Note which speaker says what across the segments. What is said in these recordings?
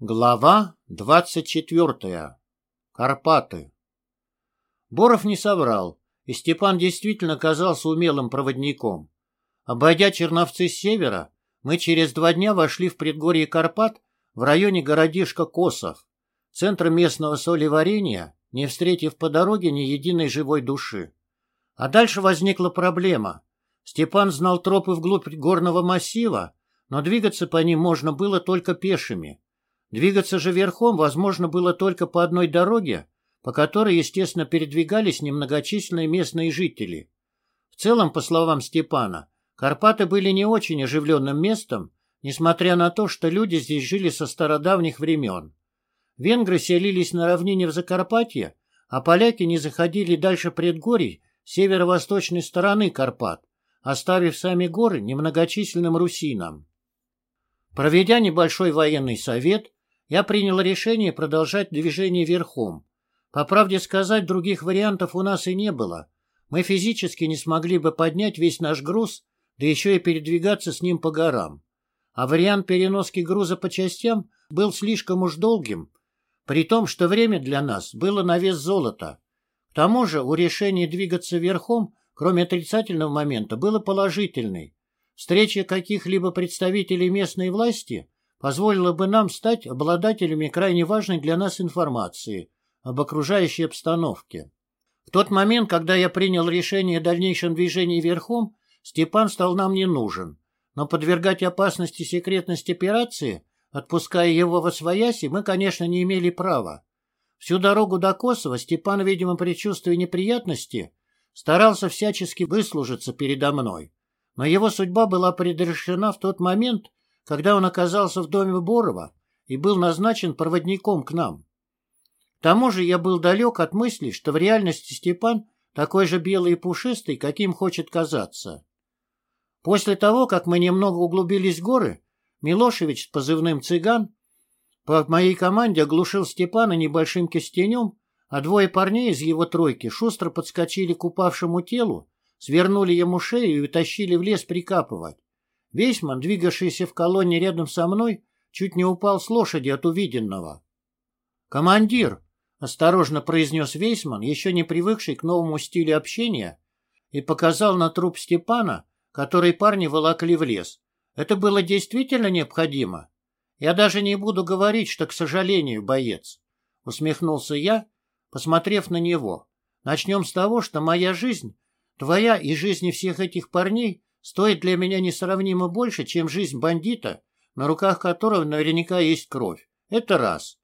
Speaker 1: Глава двадцать четвертая. Карпаты. Боров не соврал, и Степан действительно оказался умелым проводником. Обойдя Черновцы с севера, мы через два дня вошли в предгорье Карпат в районе городишка Косов, центра местного солеварения, не встретив по дороге ни единой живой души. А дальше возникла проблема. Степан знал тропы вглубь горного массива, но двигаться по ним можно было только пешими. Двигаться же верхом возможно было только по одной дороге, по которой, естественно, передвигались немногочисленные местные жители. В целом, по словам Степана, Карпаты были не очень оживленным местом, несмотря на то, что люди здесь жили со стародавних времен. Венгры селились на равнине в Закарпатье, а поляки не заходили дальше предгорий северо-восточной стороны Карпат, оставив сами горы немногочисленным русинам. Проведя небольшой военный совет, я принял решение продолжать движение верхом. По правде сказать, других вариантов у нас и не было. Мы физически не смогли бы поднять весь наш груз, да еще и передвигаться с ним по горам. А вариант переноски груза по частям был слишком уж долгим, при том, что время для нас было на вес золота. К тому же у решения двигаться верхом, кроме отрицательного момента, было положительный. Встреча каких-либо представителей местной власти – позволило бы нам стать обладателями крайне важной для нас информации об окружающей обстановке. В тот момент, когда я принял решение о дальнейшем движении верхом, Степан стал нам не нужен, но подвергать опасности секретность операции, отпуская его во свояси, мы, конечно, не имели права. Всю дорогу до Косово Степан, видимо, предчувствуя неприятности, старался всячески выслужиться передо мной. Но его судьба была предрешена в тот момент, когда он оказался в доме Борова и был назначен проводником к нам. К тому же я был далек от мысли, что в реальности Степан такой же белый и пушистый, каким хочет казаться. После того, как мы немного углубились в горы, Милошевич с позывным «Цыган» по моей команде оглушил Степана небольшим кистенем, а двое парней из его тройки шустро подскочили к упавшему телу, свернули ему шею и утащили в лес прикапывать. Вейсман, двигавшийся в колонне рядом со мной, чуть не упал с лошади от увиденного. «Командир!» — осторожно произнес Вейсман, еще не привыкший к новому стилю общения, и показал на труп Степана, который парни волокли в лес. Это было действительно необходимо? Я даже не буду говорить, что, к сожалению, боец. Усмехнулся я, посмотрев на него. Начнем с того, что моя жизнь, твоя и жизни всех этих парней стоит для меня несравнимо больше, чем жизнь бандита, на руках которого наверняка есть кровь. Это раз.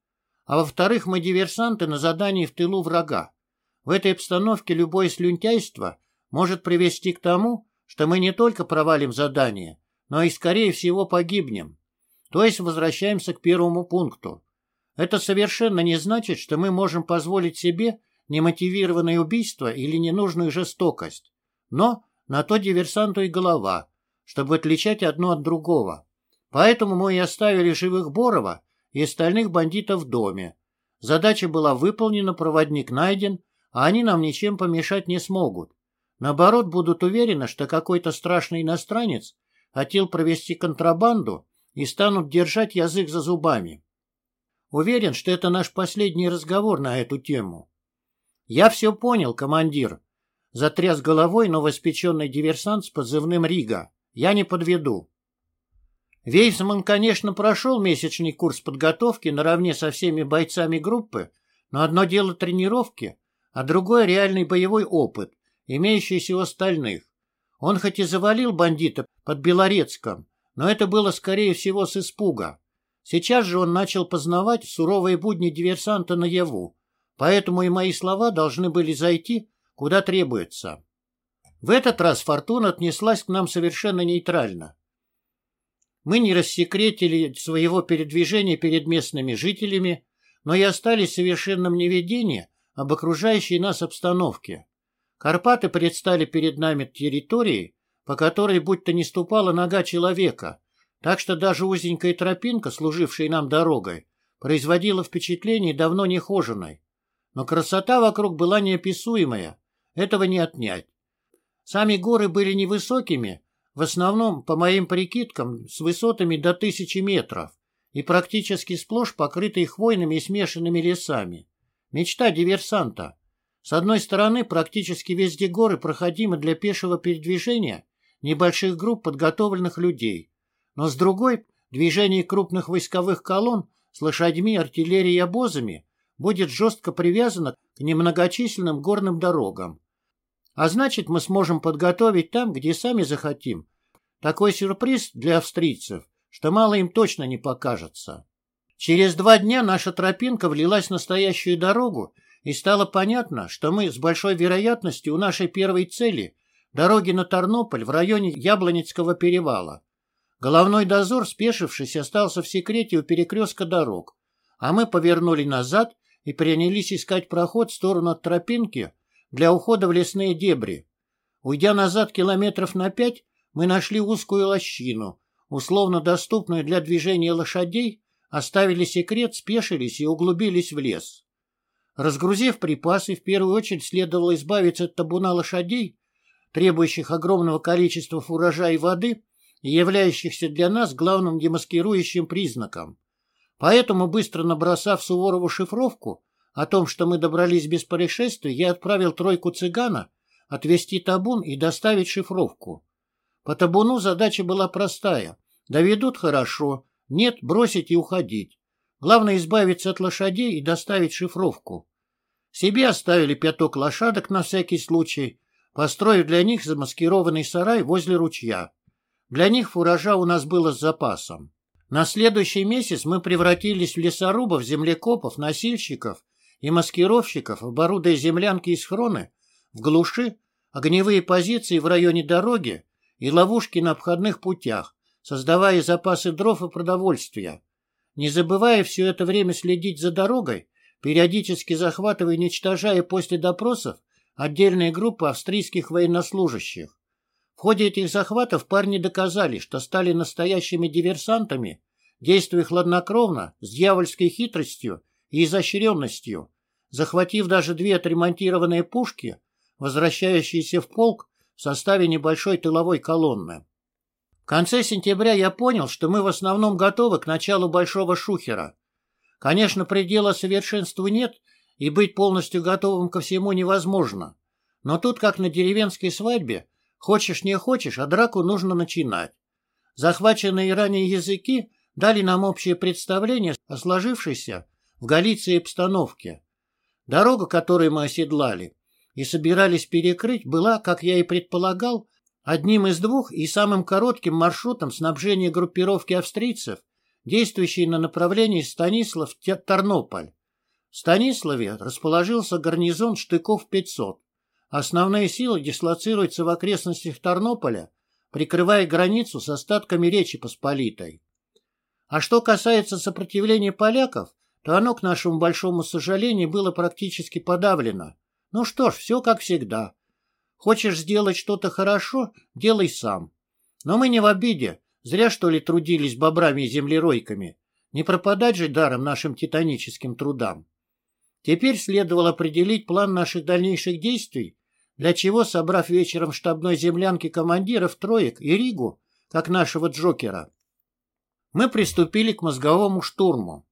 Speaker 1: А во-вторых, мы диверсанты на задании в тылу врага. В этой обстановке любое слюнтяйство может привести к тому, что мы не только провалим задание, но и, скорее всего, погибнем. То есть возвращаемся к первому пункту. Это совершенно не значит, что мы можем позволить себе немотивированное убийство или ненужную жестокость. Но на то диверсанту и голова, чтобы отличать одно от другого. Поэтому мы и оставили живых Борова и остальных бандитов в доме. Задача была выполнена, проводник найден, а они нам ничем помешать не смогут. Наоборот, будут уверены, что какой-то страшный иностранец хотел провести контрабанду и станут держать язык за зубами. Уверен, что это наш последний разговор на эту тему. Я все понял, командир, Затряс головой новоспеченный диверсант с позывным Рига. Я не подведу. Вейсман, конечно, прошел месячный курс подготовки наравне со всеми бойцами группы, но одно дело тренировки, а другое реальный боевой опыт, имеющийся у остальных. Он хоть и завалил бандита под Белорецком, но это было, скорее всего, с испуга. Сейчас же он начал познавать суровые будни диверсанта наяву, поэтому и мои слова должны были зайти куда требуется. В этот раз Фортуна отнеслась к нам совершенно нейтрально. Мы не рассекретили своего передвижения перед местными жителями, но и остались в совершенном неведении об окружающей нас обстановке. Карпаты предстали перед нами территорией, по которой будто не ступала нога человека, так что даже узенькая тропинка, служившая нам дорогой, производила впечатление давно нехоженной. Но красота вокруг была неописуемая, этого не отнять. Сами горы были невысокими, в основном, по моим прикидкам, с высотами до тысячи метров, и практически сплошь покрытый хвойными и смешанными лесами. Мечта диверсанта. С одной стороны, практически везде горы проходимы для пешего передвижения небольших групп подготовленных людей, но с другой, движение крупных войсковых колонн с лошадьми, артиллерией и обозами будет жестко привязано к немногочисленным горным дорогам. А значит, мы сможем подготовить там, где сами захотим. Такой сюрприз для австрийцев, что мало им точно не покажется. Через два дня наша тропинка влилась в настоящую дорогу, и стало понятно, что мы с большой вероятностью у нашей первой цели – дороги на Тарнополь в районе Яблоницкого перевала. Головной дозор, спешившись, остался в секрете у перекрестка дорог, а мы повернули назад и принялись искать проход в сторону от тропинки для ухода в лесные дебри. Уйдя назад километров на пять, мы нашли узкую лощину, условно доступную для движения лошадей, оставили секрет, спешились и углубились в лес. Разгрузив припасы, в первую очередь следовало избавиться от табуна лошадей, требующих огромного количества урожая и воды и являющихся для нас главным демаскирующим признаком. Поэтому, быстро набросав Суворову шифровку о том, что мы добрались без происшествий, я отправил тройку цыгана отвезти табун и доставить шифровку. По табуну задача была простая. Доведут хорошо, нет, бросить и уходить. Главное избавиться от лошадей и доставить шифровку. Себе оставили пяток лошадок на всякий случай, построив для них замаскированный сарай возле ручья. Для них фуража у нас было с запасом. На следующий месяц мы превратились в лесорубов, землекопов, носильщиков и маскировщиков, оборудуя землянки и схроны в глуши, огневые позиции в районе дороги и ловушки на обходных путях, создавая запасы дров и продовольствия. Не забывая все это время следить за дорогой, периодически захватывая и уничтожая после допросов отдельные группы австрийских военнослужащих. В ходе этих захватов парни доказали, что стали настоящими диверсантами, действуя хладнокровно, с дьявольской хитростью и изощренностью, захватив даже две отремонтированные пушки, возвращающиеся в полк в составе небольшой тыловой колонны. В конце сентября я понял, что мы в основном готовы к началу Большого Шухера. Конечно, предела совершенству нет, и быть полностью готовым ко всему невозможно. Но тут, как на деревенской свадьбе, хочешь не хочешь, а драку нужно начинать. Захваченные ранее языки дали нам общее представление о сложившейся в Галиции обстановке. Дорога, которую мы оседлали, и собирались перекрыть, была, как я и предполагал, одним из двух и самым коротким маршрутом снабжения группировки австрийцев, действующей на направлении Станислав-Тарнополь. В Станиславе расположился гарнизон штыков 500. Основные силы дислоцируются в окрестностях Тарнополя, прикрывая границу с остатками Речи Посполитой. А что касается сопротивления поляков, то оно, к нашему большому сожалению, было практически подавлено. Ну что ж, все как всегда. Хочешь сделать что-то хорошо – делай сам. Но мы не в обиде. Зря, что ли, трудились бобрами и землеройками. Не пропадать же даром нашим титаническим трудам. Теперь следовало определить план наших дальнейших действий, для чего, собрав вечером штабной землянке командиров троек и Ригу, как нашего Джокера, мы приступили к мозговому штурму.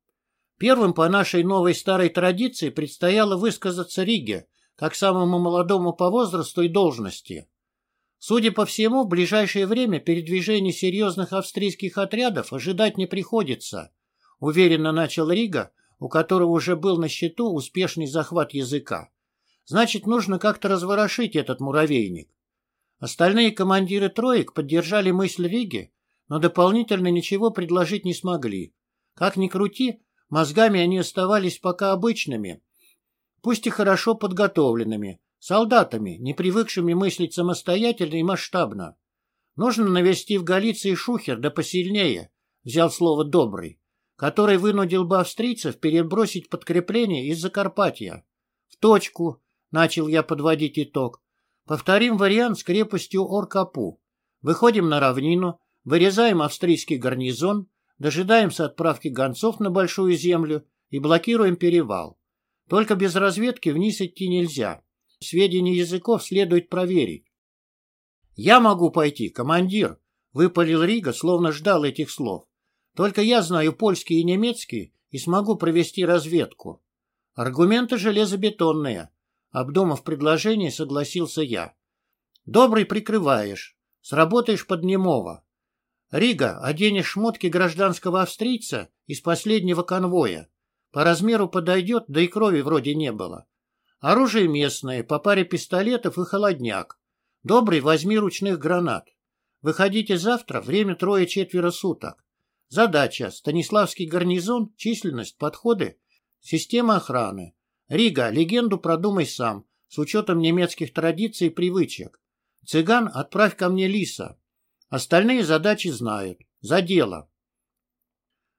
Speaker 1: Первым по нашей новой старой традиции предстояло высказаться Риге, как самому молодому по возрасту и должности. Судя по всему, в ближайшее время передвижений серьезных австрийских отрядов ожидать не приходится, уверенно начал Рига, у которого уже был на счету успешный захват языка. Значит, нужно как-то разворошить этот муравейник. Остальные командиры троек поддержали мысль Риги, но дополнительно ничего предложить не смогли. Как ни крути, мозгами они оставались пока обычными, пусть и хорошо подготовленными, солдатами, не привыкшими мыслить самостоятельно и масштабно. Нужно навести в Галиции шухер, да посильнее, взял слово «добрый», который вынудил бы австрийцев перебросить подкрепление из Закарпатья. В точку, начал я подводить итог. Повторим вариант с крепостью Оркапу. Выходим на равнину, вырезаем австрийский гарнизон, дожидаемся отправки гонцов на Большую Землю и блокируем перевал. Только без разведки вниз идти нельзя. Сведения языков следует проверить. «Я могу пойти, командир», — выпалил Рига, словно ждал этих слов. Только я знаю польский и немецкий и смогу провести разведку. Аргументы железобетонные. Обдумав предложение, согласился я. Добрый прикрываешь. Сработаешь под немого. Рига, оденешь шмотки гражданского австрийца из последнего конвоя. По размеру подойдет, да и крови вроде не было. Оружие местное, по паре пистолетов и холодняк. Добрый, возьми ручных гранат. Выходите завтра, время трое-четверо суток. Задача – Станиславский гарнизон, численность, подходы, система охраны. Рига, легенду продумай сам, с учетом немецких традиций и привычек. Цыган, отправь ко мне лиса. Остальные задачи знают. За дело.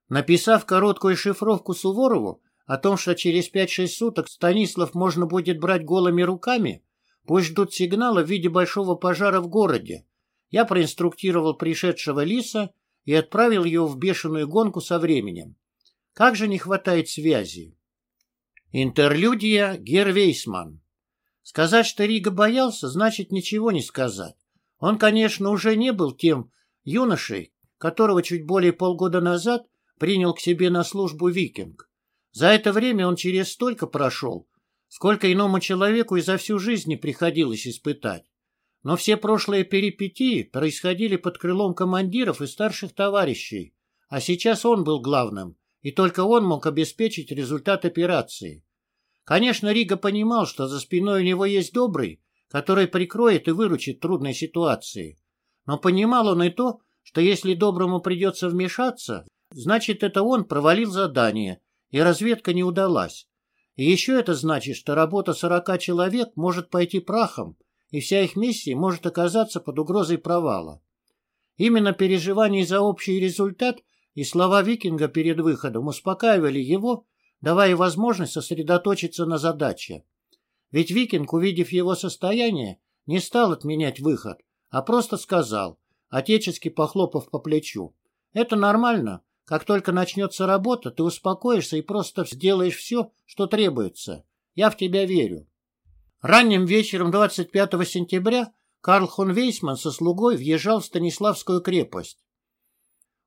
Speaker 1: Написав короткую шифровку Суворову о том, что через 5-6 суток Станислав можно будет брать голыми руками, пусть ждут сигнала в виде большого пожара в городе, я проинструктировал пришедшего лиса и отправил его в бешеную гонку со временем. Как же не хватает связи. Интерлюдия Гервейсман. Сказать, что Рига боялся, значит ничего не сказать. Он, конечно, уже не был тем юношей, которого чуть более полгода назад принял к себе на службу викинг. За это время он через столько прошел, сколько иному человеку и за всю жизнь не приходилось испытать. Но все прошлые перипетии происходили под крылом командиров и старших товарищей, а сейчас он был главным, и только он мог обеспечить результат операции. Конечно, Рига понимал, что за спиной у него есть добрый, который прикроет и выручит трудной ситуации. Но понимал он и то, что если доброму придется вмешаться, значит, это он провалил задание, и разведка не удалась. И еще это значит, что работа сорока человек может пойти прахом, и вся их миссия может оказаться под угрозой провала. Именно переживания за общий результат и слова викинга перед выходом успокаивали его, давая возможность сосредоточиться на задаче. Ведь викинг, увидев его состояние, не стал отменять выход, а просто сказал, отечески похлопав по плечу, «Это нормально. Как только начнется работа, ты успокоишься и просто сделаешь все, что требуется. Я в тебя верю». Ранним вечером 25 сентября Карл фон Вейсман со слугой въезжал в Станиславскую крепость.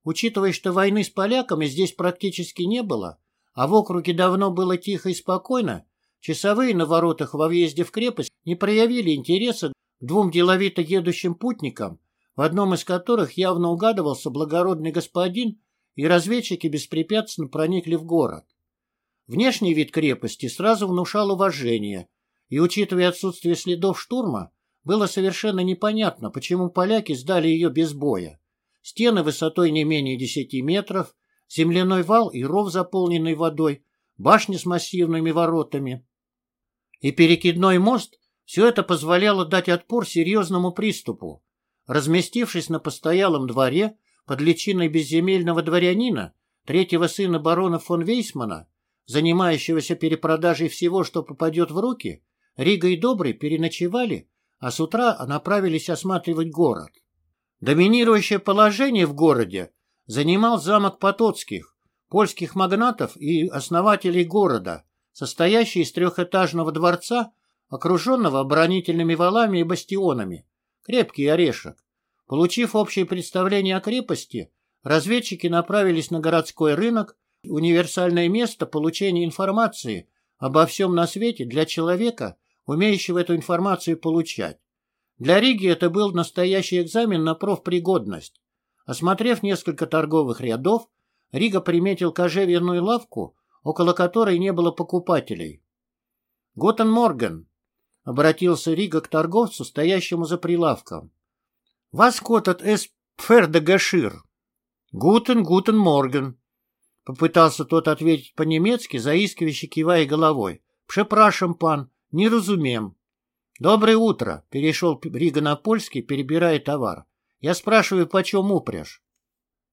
Speaker 1: Учитывая, что войны с поляками здесь практически не было, а в округе давно было тихо и спокойно, часовые на воротах во въезде в крепость не проявили интереса двум деловито едущим путникам, в одном из которых явно угадывался благородный господин, и разведчики беспрепятственно проникли в город. Внешний вид крепости сразу внушал уважение – и, учитывая отсутствие следов штурма, было совершенно непонятно, почему поляки сдали ее без боя. Стены высотой не менее десяти метров, земляной вал и ров, заполненный водой, башни с массивными воротами и перекидной мост – все это позволяло дать отпор серьезному приступу. Разместившись на постоялом дворе под личиной безземельного дворянина, третьего сына барона фон Вейсмана, занимающегося перепродажей всего, что попадет в руки, Рига и Добрый переночевали, а с утра направились осматривать город. Доминирующее положение в городе занимал замок Потоцких, польских магнатов и основателей города, состоящий из трехэтажного дворца, окруженного оборонительными валами и бастионами. Крепкий орешек. Получив общее представление о крепости, разведчики направились на городской рынок, универсальное место получения информации обо всем на свете для человека, умеющего эту информацию получать. Для Риги это был настоящий экзамен на профпригодность. Осмотрев несколько торговых рядов, Рига приметил кожевенную лавку, около которой не было покупателей. «Guten Morgen», — обратился Рига к торговцу, стоящему за прилавком. «Was kostet das Pferdegeschirr». «Guten, guten Morgen», — попытался тот ответить по-немецки, заискивающе кивая головой. «Пшепрашем, пан, не разумем. Доброе утро, перешел Рига на польский, перебирая товар. Я спрашиваю, почем упряжь?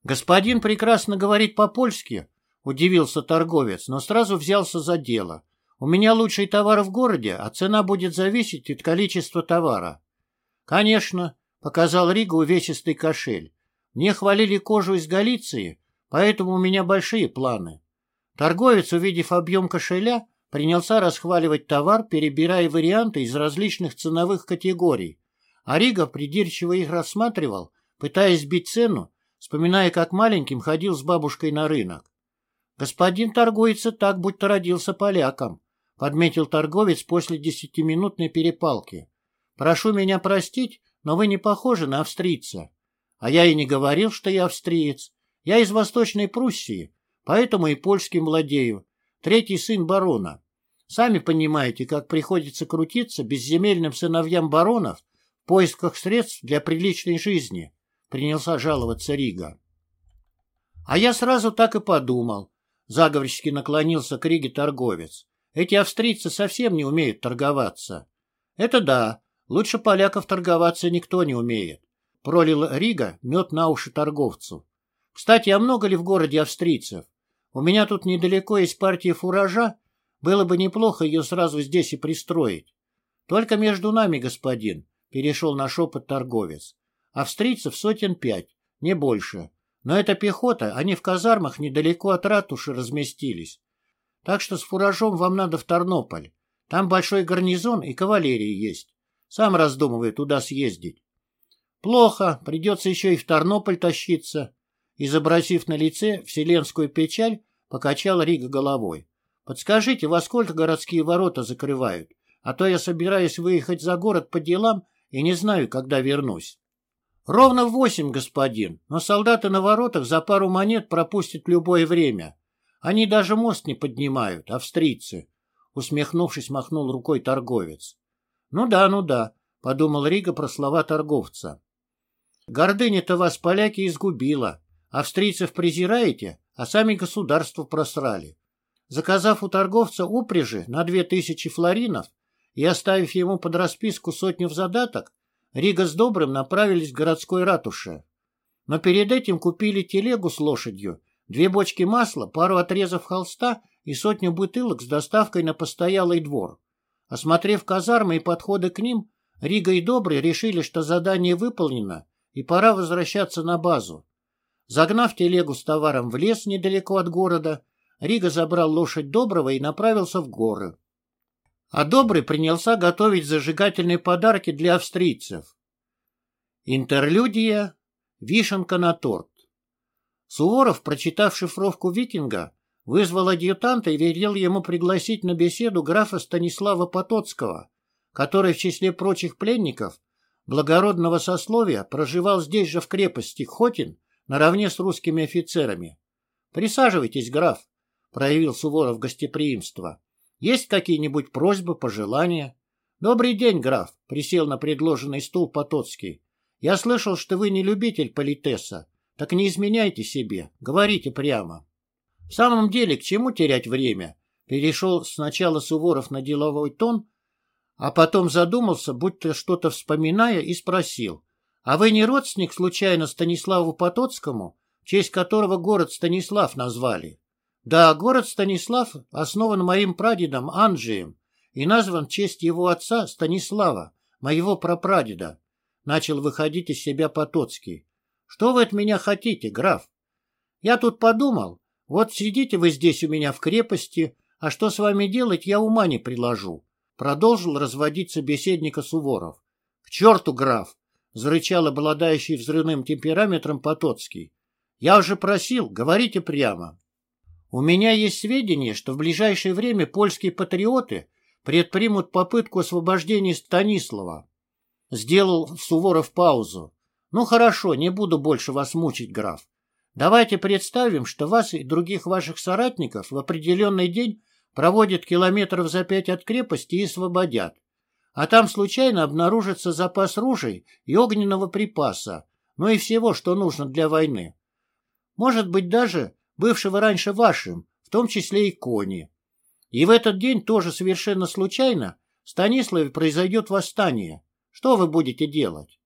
Speaker 1: Господин прекрасно говорит по-польски, удивился торговец, но сразу взялся за дело. У меня лучший товар в городе, а цена будет зависеть от количества товара. Конечно, показал Рига увесистый кошель. Мне хвалили кожу из Галиции, поэтому у меня большие планы. Торговец, увидев объем кошеля, принялся расхваливать товар, перебирая варианты из различных ценовых категорий. А Рига придирчиво их рассматривал, пытаясь сбить цену вспоминая, как маленьким ходил с бабушкой на рынок. «Господин торгуется так, будто родился поляком», — подметил торговец после десятиминутной перепалки. «Прошу меня простить, но вы не похожи на австрийца. А я и не говорил, что я австриец. Я из Восточной Пруссии, поэтому и польским владею. Третий сын барона. Сами понимаете, как приходится крутиться безземельным сыновьям баронов в поисках средств для приличной жизни», — принялся жаловаться Рига. «А я сразу так и подумал», — заговорчески наклонился к Риге торговец. «Эти австрийцы совсем не умеют торговаться». «Это да, лучше поляков торговаться никто не умеет», — пролил Рига мед на уши торговцу. «Кстати, а много ли в городе австрийцев? У меня тут недалеко есть партия фуража, было бы неплохо ее сразу здесь и пристроить. Только между нами, господин, — перешел на шепот торговец. Австрийцев сотен пять, не больше. Но это пехота, они в казармах недалеко от ратуши разместились. Так что с фуражом вам надо в Тарнополь. Там большой гарнизон и кавалерия есть. Сам раздумываю туда съездить. Плохо, придется еще и в Тарнополь тащиться. Изобразив на лице вселенскую печаль, покачал Рига головой. Подскажите, во сколько городские ворота закрывают? А то я собираюсь выехать за город по делам и не знаю, когда вернусь. Ровно в восемь, господин, но солдаты на воротах за пару монет пропустят любое время. Они даже мост не поднимают, австрийцы. Усмехнувшись, махнул рукой торговец. Ну да, ну да, подумал Рига про слова торговца. Гордыня-то вас, поляки, изгубила. Австрийцев презираете, а сами государство просрали. Заказав у торговца упряжи на две тысячи флоринов и оставив ему под расписку сотню в задаток, Рига с Добрым направились к городской ратуше. Но перед этим купили телегу с лошадью, две бочки масла, пару отрезов холста и сотню бутылок с доставкой на постоялый двор. Осмотрев казармы и подходы к ним, Рига и Добрый решили, что задание выполнено и пора возвращаться на базу. Загнав телегу с товаром в лес недалеко от города, Рига забрал лошадь Доброго и направился в горы. А Добрый принялся готовить зажигательные подарки для австрийцев. Интерлюдия «Вишенка на торт». Суворов, прочитав шифровку викинга, вызвал адъютанта и велел ему пригласить на беседу графа Станислава Потоцкого, который в числе прочих пленников благородного сословия проживал здесь же в крепости Хотин наравне с русскими офицерами. «Присаживайтесь, граф», — проявил Суворов гостеприимство. «Есть какие-нибудь просьбы, пожелания?» «Добрый день, граф», — присел на предложенный стул Потоцкий. «Я слышал, что вы не любитель политеса. Так не изменяйте себе, говорите прямо». «В самом деле, к чему терять время?» Перешел сначала Суворов на деловой тон, а потом задумался, будто что-то вспоминая, и спросил. А вы не родственник, случайно, Станиславу Потоцкому, честь которого город Станислав назвали? Да, город Станислав основан моим прадедом Анджием и назван в честь его отца Станислава, моего прапрадеда. Начал выходить из себя Потоцкий. Что вы от меня хотите, граф? Я тут подумал, вот сидите вы здесь у меня в крепости, а что с вами делать, я ума не приложу. Продолжил разводить собеседника Суворов. К черту, граф! зарычал обладающий взрывным темпераметром Потоцкий. «Я уже просил, говорите прямо». «У меня есть сведения, что в ближайшее время польские патриоты предпримут попытку освобождения Станислава». Сделал Суворов паузу. «Ну хорошо, не буду больше вас мучить, граф. Давайте представим, что вас и других ваших соратников в определенный день проводят километров за пять от крепости и освободят а там случайно обнаружится запас ружей и огненного припаса, ну и всего, что нужно для войны. Может быть, даже бывшего раньше вашим, в том числе и кони. И в этот день тоже совершенно случайно в Станиславе произойдет восстание. Что вы будете делать?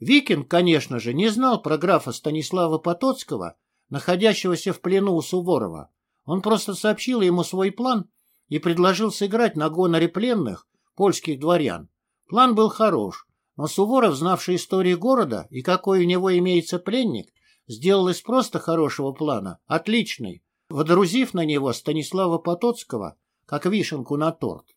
Speaker 1: Викинг, конечно же, не знал про графа Станислава Потоцкого, находящегося в плену у Суворова. Он просто сообщил ему свой план и предложил сыграть на гоноре пленных польских дворян. План был хорош, но Суворов, знавший историю города и какой у него имеется пленник, сделал из просто хорошего плана отличный, водрузив на него Станислава Потоцкого как вишенку на торт.